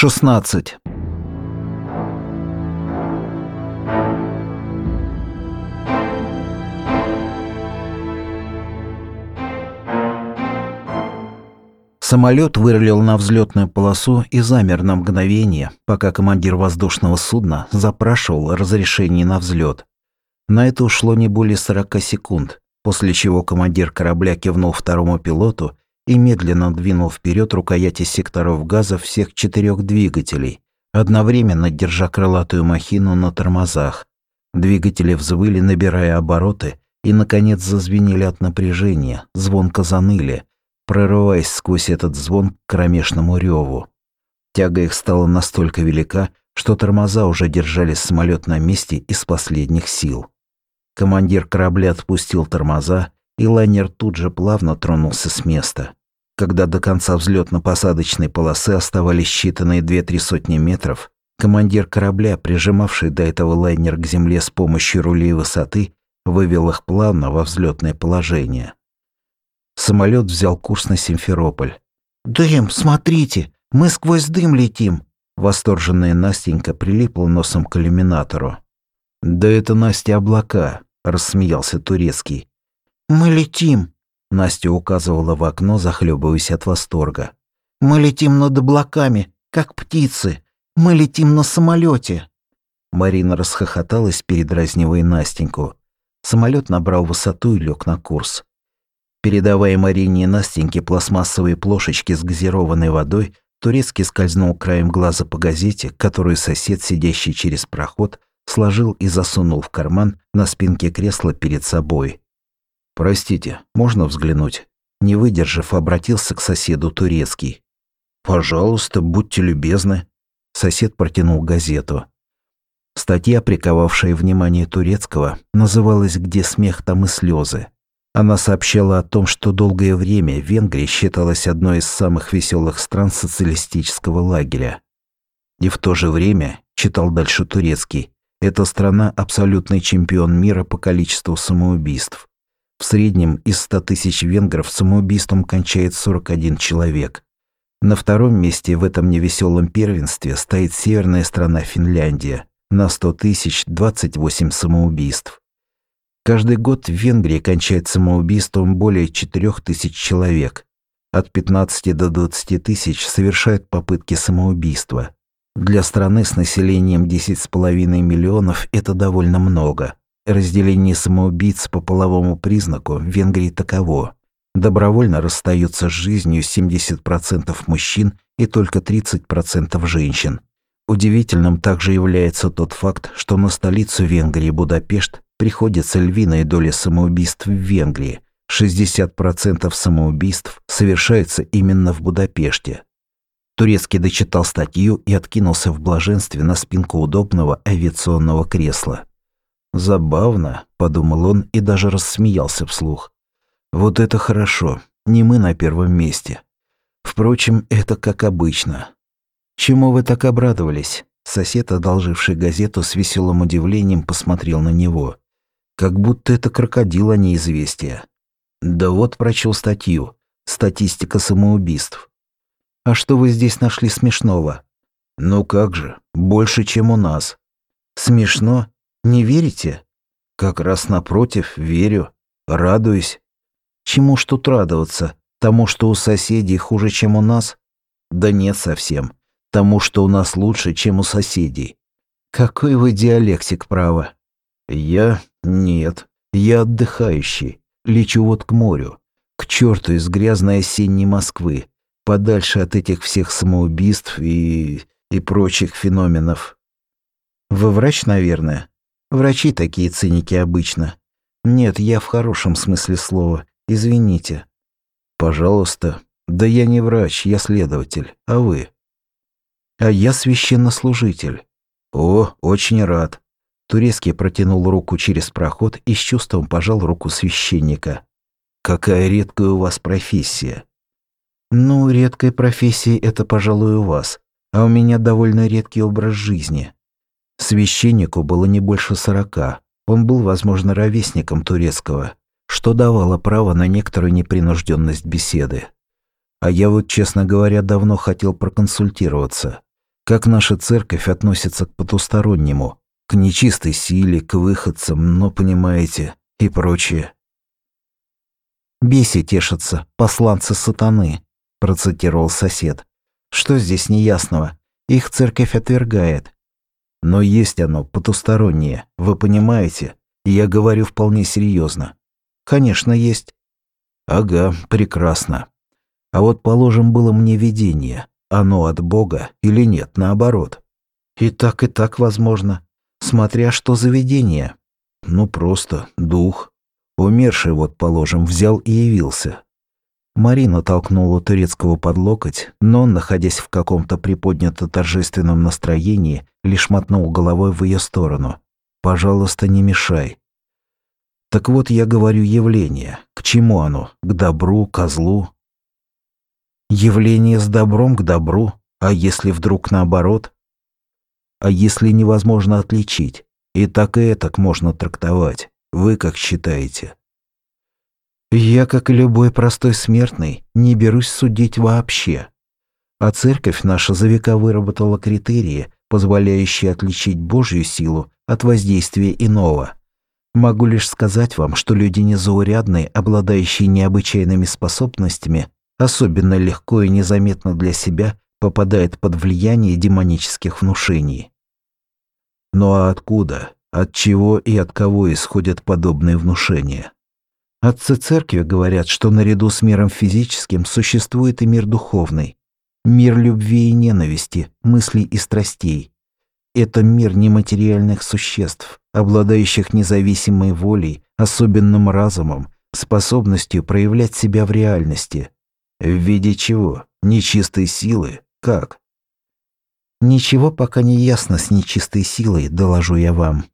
16. Самолет вырулил на взлетную полосу и замер на мгновение, пока командир воздушного судна запрашивал разрешение на взлет. На это ушло не более 40 секунд, после чего командир корабля кивнул второму пилоту и медленно двинул вперед рукояти секторов газа всех четырех двигателей, одновременно держа крылатую махину на тормозах. Двигатели взвыли, набирая обороты, и, наконец, зазвенели от напряжения, звонко заныли – прорываясь сквозь этот звон к кромешному реву. Тяга их стала настолько велика, что тормоза уже держали самолет на месте из последних сил. Командир корабля отпустил тормоза, и лайнер тут же плавно тронулся с места. Когда до конца взлетно-посадочной полосы оставались считанные две-три сотни метров, командир корабля, прижимавший до этого лайнер к земле с помощью рулей высоты, вывел их плавно во взлетное положение. Самолет взял курс на Симферополь. «Дым, смотрите, мы сквозь дым летим!» Восторженная Настенька прилипла носом к иллюминатору. «Да это Настя облака», – рассмеялся Турецкий. «Мы летим», – Настя указывала в окно, захлебываясь от восторга. «Мы летим над облаками, как птицы. Мы летим на самолете. Марина расхохоталась, передразнивая Настеньку. Самолет набрал высоту и лег на курс. Передавая Марине и Настеньке пластмассовые плошечки с газированной водой, Турецкий скользнул краем глаза по газете, которую сосед, сидящий через проход, сложил и засунул в карман на спинке кресла перед собой. «Простите, можно взглянуть?» Не выдержав, обратился к соседу Турецкий. «Пожалуйста, будьте любезны». Сосед протянул газету. Статья, приковавшая внимание Турецкого, называлась «Где смех, там и слезы». Она сообщала о том, что долгое время Венгрия считалась одной из самых веселых стран социалистического лагеря. И в то же время, читал дальше турецкий, эта страна – абсолютный чемпион мира по количеству самоубийств. В среднем из 100 тысяч венгров самоубийством кончает 41 человек. На втором месте в этом невеселом первенстве стоит северная страна Финляндия. На 100 тысяч – 28 самоубийств. Каждый год в Венгрии кончает самоубийством более 4000 человек. От 15 до 20 тысяч совершают попытки самоубийства. Для страны с населением 10,5 миллионов это довольно много. Разделение самоубийц по половому признаку в Венгрии таково. Добровольно расстаются с жизнью 70% мужчин и только 30% женщин. Удивительным также является тот факт, что на столицу Венгрии Будапешт приходится львиная доля самоубийств в Венгрии. 60% самоубийств совершаются именно в Будапеште. Турецкий дочитал статью и откинулся в блаженстве на спинку удобного авиационного кресла. «Забавно», — подумал он и даже рассмеялся вслух. «Вот это хорошо, не мы на первом месте. Впрочем, это как обычно. Чему вы так обрадовались?» Сосед, одолживший газету, с веселым удивлением посмотрел на него. Как будто это крокодил, а не известие. Да вот прочел статью. Статистика самоубийств. А что вы здесь нашли смешного? Ну как же, больше, чем у нас. Смешно? Не верите? Как раз напротив, верю. Радуюсь. Чему ж тут радоваться? Тому, что у соседей хуже, чем у нас? Да нет совсем. Тому, что у нас лучше, чем у соседей. Какой вы диалектик, право. Я нет, я отдыхающий. Лечу вот к морю. К черту из грязной осенней Москвы. Подальше от этих всех самоубийств и... и прочих феноменов. Вы врач, наверное? Врачи такие циники обычно. Нет, я в хорошем смысле слова. Извините. Пожалуйста. Да я не врач, я следователь. А вы? А я священнослужитель. О, очень рад. Турецкий протянул руку через проход и с чувством пожал руку священника. «Какая редкая у вас профессия!» «Ну, редкая профессия – это, пожалуй, у вас, а у меня довольно редкий образ жизни». Священнику было не больше сорока. Он был, возможно, ровесником турецкого, что давало право на некоторую непринужденность беседы. А я вот, честно говоря, давно хотел проконсультироваться. Как наша церковь относится к потустороннему, к нечистой силе, к выходцам, но, понимаете, и прочее. «Беси тешатся, посланцы сатаны», – процитировал сосед. «Что здесь неясного? Их церковь отвергает». «Но есть оно, потустороннее, вы понимаете? Я говорю вполне серьезно. «Конечно, есть». «Ага, прекрасно. А вот, положим, было мне видение. Оно от Бога или нет, наоборот?» «И так, и так возможно. Смотря что за видение». «Ну, просто дух. Умерший, вот, положим, взял и явился. Марина толкнула турецкого под локоть, но он, находясь в каком-то приподнято-торжественном настроении, лишь мотнул головой в ее сторону. «Пожалуйста, не мешай». «Так вот я говорю явление. К чему оно? К добру, к злу?» «Явление с добром к добру. А если вдруг наоборот?» «А если невозможно отличить? И так и так можно трактовать. Вы как считаете? Я, как и любой простой смертный, не берусь судить вообще. А церковь наша за века выработала критерии, позволяющие отличить Божью силу от воздействия иного. Могу лишь сказать вам, что люди незаурядные, обладающие необычайными способностями, особенно легко и незаметно для себя попадают под влияние демонических внушений. Ну а откуда? От чего и от кого исходят подобные внушения? Отцы церкви говорят, что наряду с миром физическим существует и мир духовный, мир любви и ненависти, мыслей и страстей. Это мир нематериальных существ, обладающих независимой волей, особенным разумом, способностью проявлять себя в реальности. В виде чего? Нечистой силы? Как? Ничего пока не ясно с нечистой силой, доложу я вам.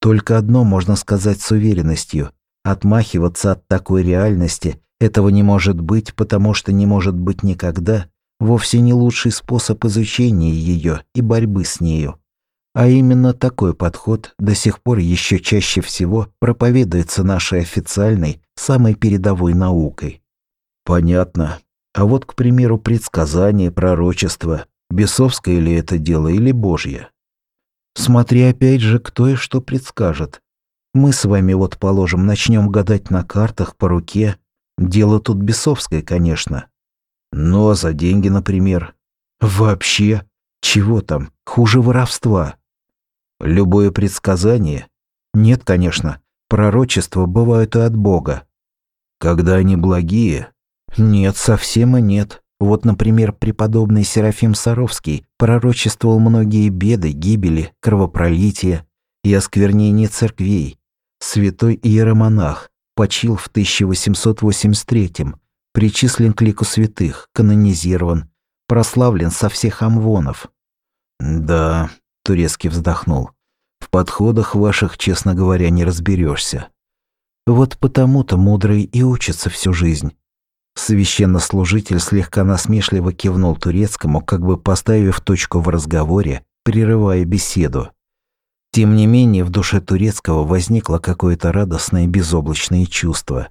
Только одно можно сказать с уверенностью. Отмахиваться от такой реальности этого не может быть, потому что не может быть никогда, вовсе не лучший способ изучения ее и борьбы с нею. А именно такой подход до сих пор еще чаще всего проповедуется нашей официальной, самой передовой наукой. Понятно. А вот, к примеру, предсказание, пророчество. Бесовское ли это дело или Божье? Смотри опять же, кто и что предскажет. Мы с вами вот, положим, начнем гадать на картах по руке. Дело тут бесовское, конечно. Ну, а за деньги, например? Вообще? Чего там? Хуже воровства. Любое предсказание? Нет, конечно. Пророчества бывают и от Бога. Когда они благие? Нет, совсем и нет. Вот, например, преподобный Серафим Саровский пророчествовал многие беды, гибели, кровопролития и осквернение церквей. Святой иеромонах почил в 1883-м, причислен к лику святых, канонизирован, прославлен со всех амвонов. «Да», — турецкий вздохнул, — «в подходах ваших, честно говоря, не разберешься. Вот потому-то мудрые и учатся всю жизнь. Священнослужитель слегка насмешливо кивнул турецкому, как бы поставив точку в разговоре, прерывая беседу. Тем не менее, в душе турецкого возникло какое-то радостное безоблачное чувство.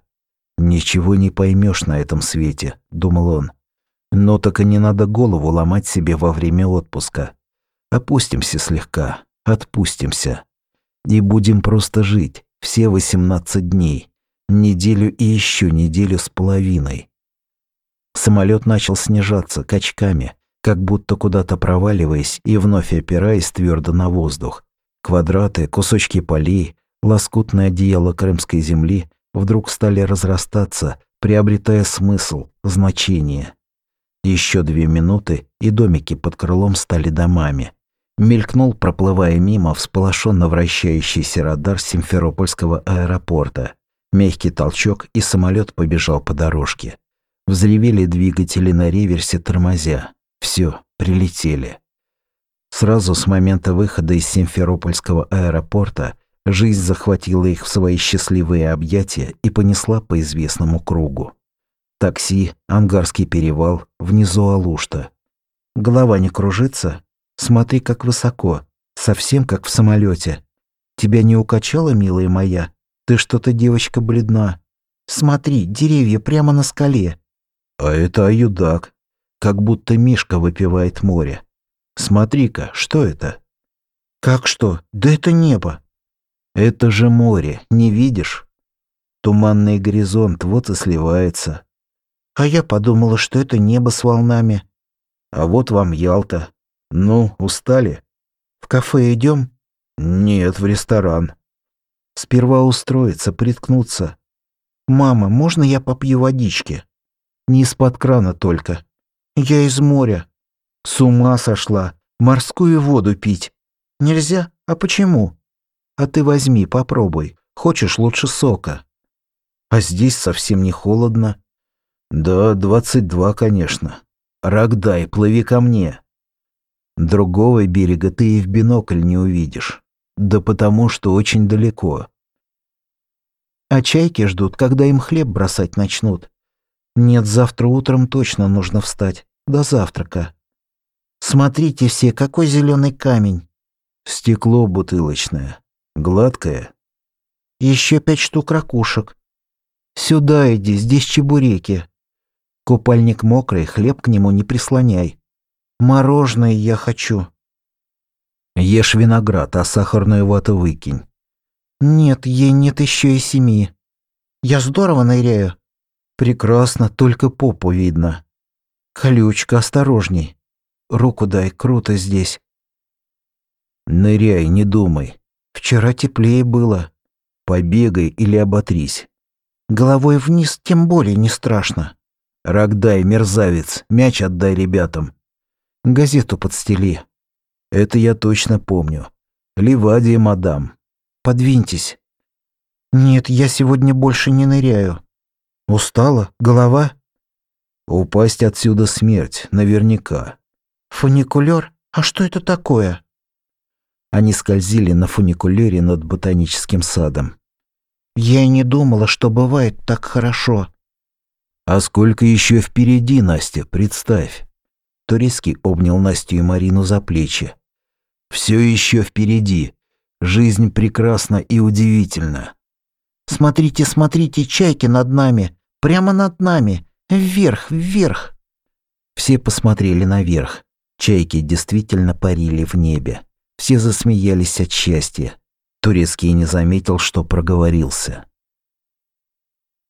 «Ничего не поймешь на этом свете», — думал он. «Но так и не надо голову ломать себе во время отпуска. Опустимся слегка, отпустимся. И будем просто жить все 18 дней, неделю и еще неделю с половиной. Самолет начал снижаться качками, как будто куда-то проваливаясь и вновь опираясь твердо на воздух. Квадраты, кусочки полей, лоскутное одеяло крымской земли вдруг стали разрастаться, приобретая смысл, значение. Еще две минуты, и домики под крылом стали домами. Мелькнул, проплывая мимо, всполошенно вращающийся радар Симферопольского аэропорта. Мягкий толчок, и самолет побежал по дорожке. Взревели двигатели на реверсе, тормозя. Все, прилетели. Сразу с момента выхода из Симферопольского аэропорта жизнь захватила их в свои счастливые объятия и понесла по известному кругу. Такси, Ангарский перевал, внизу Алушта. Голова не кружится? Смотри, как высоко, совсем как в самолете. Тебя не укачало, милая моя? Ты что-то, девочка, бледна. Смотри, деревья прямо на скале. А это аюдак. Как будто Мишка выпивает море. Смотри-ка, что это? Как что? Да это небо. Это же море, не видишь? Туманный горизонт вот и сливается. А я подумала, что это небо с волнами. А вот вам Ялта. Ну, устали? В кафе идем? Нет, в ресторан. Сперва устроиться, приткнуться. Мама, можно я попью водички? Не из-под крана только. Я из моря. С ума сошла. Морскую воду пить. Нельзя? А почему? А ты возьми, попробуй. Хочешь лучше сока. А здесь совсем не холодно. Да, двадцать два, конечно. Рогдай, плыви ко мне. Другого берега ты и в бинокль не увидишь. Да потому, что очень далеко. А чайки ждут, когда им хлеб бросать начнут. Нет, завтра утром точно нужно встать. До завтрака. Смотрите все, какой зеленый камень. Стекло бутылочное. Гладкое. Еще пять штук ракушек. Сюда иди, здесь чебуреки. Купальник мокрый, хлеб к нему не прислоняй. Мороженое я хочу. Ешь виноград, а сахарную вату выкинь. Нет, ей нет еще и семи. Я здорово ныряю. Прекрасно, только попу видно. Колючка, осторожней. Руку дай, круто здесь. Ныряй, не думай. Вчера теплее было. Побегай или оботрись. Головой вниз тем более не страшно. Рогдай, мерзавец, мяч отдай ребятам. Газету подстели. Это я точно помню. Ливадия, мадам. Подвиньтесь. Нет, я сегодня больше не ныряю. Устала? Голова? Упасть отсюда смерть, наверняка. Фуникулер? А что это такое? Они скользили на фуникулере над ботаническим садом. Я и не думала, что бывает так хорошо. А сколько еще впереди, Настя, представь. Турецкий обнял Настю и Марину за плечи. Все еще впереди. Жизнь прекрасна и удивительна. Смотрите, смотрите, чайки над нами, прямо над нами, вверх, вверх. Все посмотрели наверх. Чайки действительно парили в небе. Все засмеялись от счастья. Турецкий не заметил, что проговорился.